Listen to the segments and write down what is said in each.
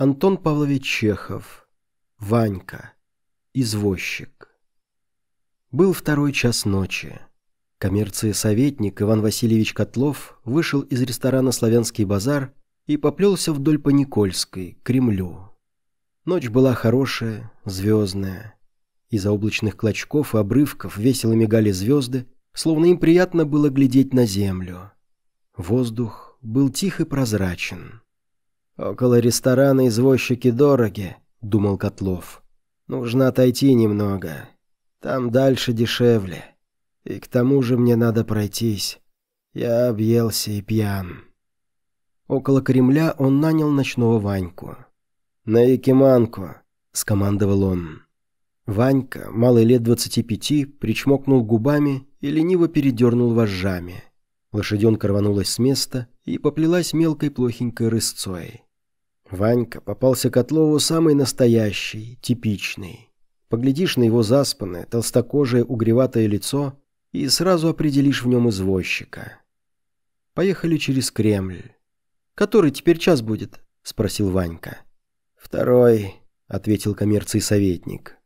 Антон Павлович Чехов. Ванька. Извозчик. Был второй час ночи. Коммерции советник Иван Васильевич Котлов вышел из ресторана «Славянский базар» и поплелся вдоль по Никольской, к Кремлю. Ночь была хорошая, звездная. Из-за облачных клочков и обрывков весело мигали звезды, словно им приятно было глядеть на землю. Воздух был тих и прозрачен. «Около ресторана извозчики дороги», — думал Котлов. «Нужно отойти немного. Там дальше дешевле. И к тому же мне надо пройтись. Я объелся и пьян». Около Кремля он нанял ночного Ваньку. «На Якиманку», — скомандовал он. Ванька, малый лет двадцати пяти, причмокнул губами и лениво передернул вожжами. Лошаденка рванулась с места и поплелась мелкой плохенькой рысцой. Ванька попался Котлову самый настоящий, типичный. Поглядишь на его заспанное, толстокожее, угреватое лицо и сразу определишь в нем извозчика. Поехали через Кремль. «Который теперь час будет?» – спросил Ванька. «Второй», – ответил коммерций советник.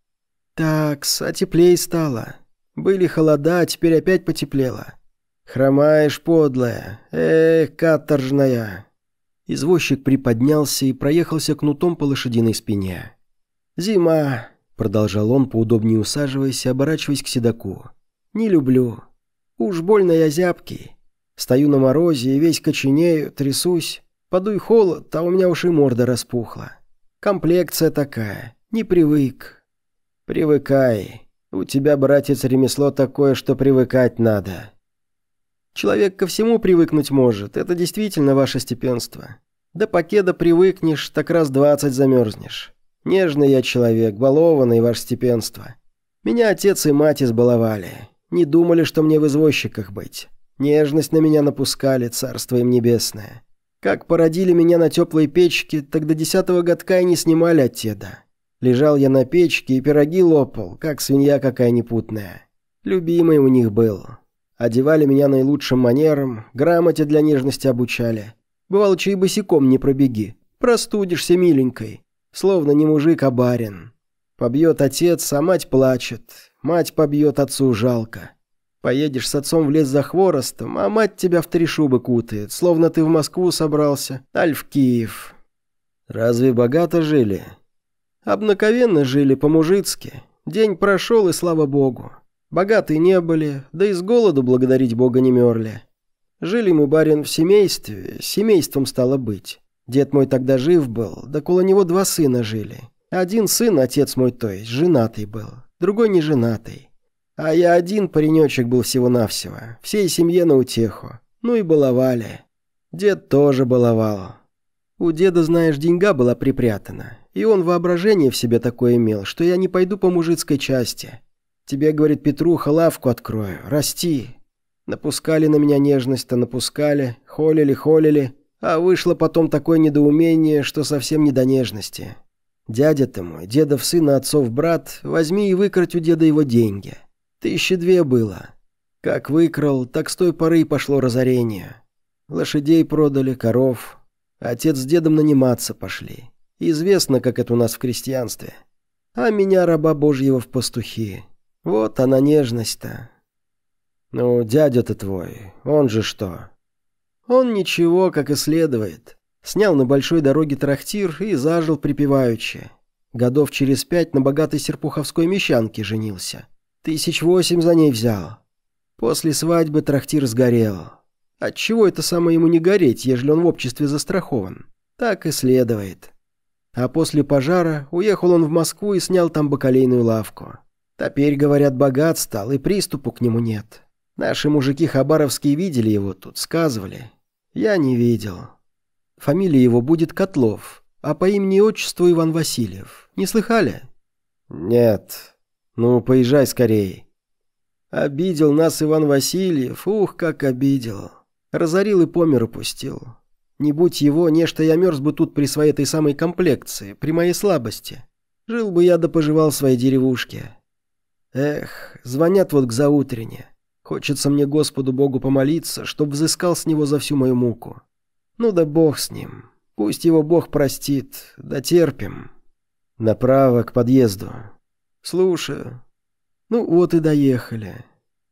«Так, а теплее стало. Были холода, а теперь опять потеплело. Хромаешь, подлая, эх, каторжная». Извозчик приподнялся и проехался кнутом по лошадиной спине. «Зима», — продолжал он, поудобнее усаживаясь и оборачиваясь к седаку. «Не люблю. Уж больно я зябкий. Стою на морозе и весь коченею, трясусь. Подуй холод, а у меня уж и морда распухла. Комплекция такая, не привык». «Привыкай. У тебя, братец, ремесло такое, что привыкать надо. Человек ко всему привыкнуть может, это действительно ваше степенство. До покеда привыкнешь, так раз двадцать замерзнешь. Нежный я человек, балованный, ваше степенство. Меня отец и мать избаловали. Не думали, что мне в извозчиках быть. Нежность на меня напускали, царство им небесное. Как породили меня на теплой печке, так до десятого годка и не снимали от теда. Лежал я на печке и пироги лопал, как свинья какая непутная. Любимый у них был. Одевали меня наилучшим манером, грамоте для нежности обучали. Бывало, чей босиком не пробеги. Простудишься миленькой. Словно не мужик, а барин. Побьет отец, а мать плачет. Мать побьет, отцу жалко. Поедешь с отцом в лес за хворостом, а мать тебя в три шубы кутает, словно ты в Москву собрался, аль в Киев. Разве богато жили? Обнаковенно жили по-мужицки. День прошел, и слава богу. Богатые не были, да и с голоду благодарить Бога не мерли. Жили мы, барин, в семействе, семейством стало быть. Дед мой тогда жив был, да около него два сына жили. Один сын, отец мой то есть, женатый был, другой не женатый. А я один паренечек был всего-навсего, всей семье на утеху. Ну и баловали. Дед тоже баловал. У деда, знаешь, деньга была припрятана, и он воображение в себе такое имел, что я не пойду по мужицкой части. Тебе, говорит Петруха, лавку открою. Расти. Напускали на меня нежность-то, напускали. Холили, холили. А вышло потом такое недоумение, что совсем не до нежности. Дядя ты мой, дедов сын, отцов брат, возьми и выкрать у деда его деньги. Тысячи две было. Как выкрал, так с той поры и пошло разорение. Лошадей продали, коров. Отец с дедом наниматься пошли. Известно, как это у нас в крестьянстве. А меня, раба божьего, в пастухи. Вот она нежность-то. Ну, дядя-то твой, он же что? Он ничего, как и следует. Снял на большой дороге трактир и зажил припеваючи. Годов через пять на богатой серпуховской мещанке женился. Тысяч восемь за ней взял. После свадьбы трактир сгорел. Отчего это самое ему не гореть, ежели он в обществе застрахован? Так и следует. А после пожара уехал он в Москву и снял там бакалейную лавку. Теперь, говорят, богат стал, и приступу к нему нет. Наши мужики хабаровские видели его тут, сказывали. Я не видел. Фамилия его будет Котлов, а по имени и отчеству Иван Васильев. Не слыхали? Нет. Ну, поезжай скорее. Обидел нас Иван Васильев, ух, как обидел. Разорил и помер упустил. Не будь его, нечто я мерз бы тут при своей этой самой комплекции, при моей слабости. Жил бы я да поживал в своей деревушке. Эх, звонят вот к заутрене. Хочется мне Господу Богу помолиться, чтоб взыскал с него за всю мою муку. Ну да Бог с ним. Пусть его Бог простит, дотерпим. Направо к подъезду. Слушаю. Ну вот и доехали.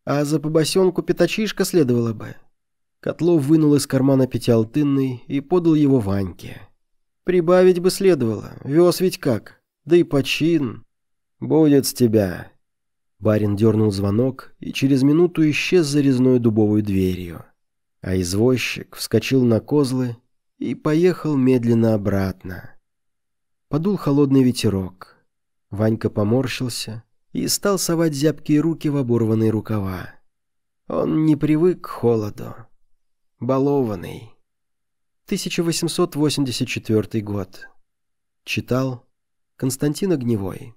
А за побосенку пятачишка следовало бы. Котлов вынул из кармана пятиалтынный и подал его Ваньке. Прибавить бы следовало, вез ведь как, да и почин. Будет с тебя. Барин дернул звонок и через минуту исчез за резной дубовой дверью. А извозчик вскочил на козлы и поехал медленно обратно. Подул холодный ветерок. Ванька поморщился и стал совать зябкие руки в оборванные рукава. Он не привык к холоду. Балованный. 1884 год. Читал Константин Огневой.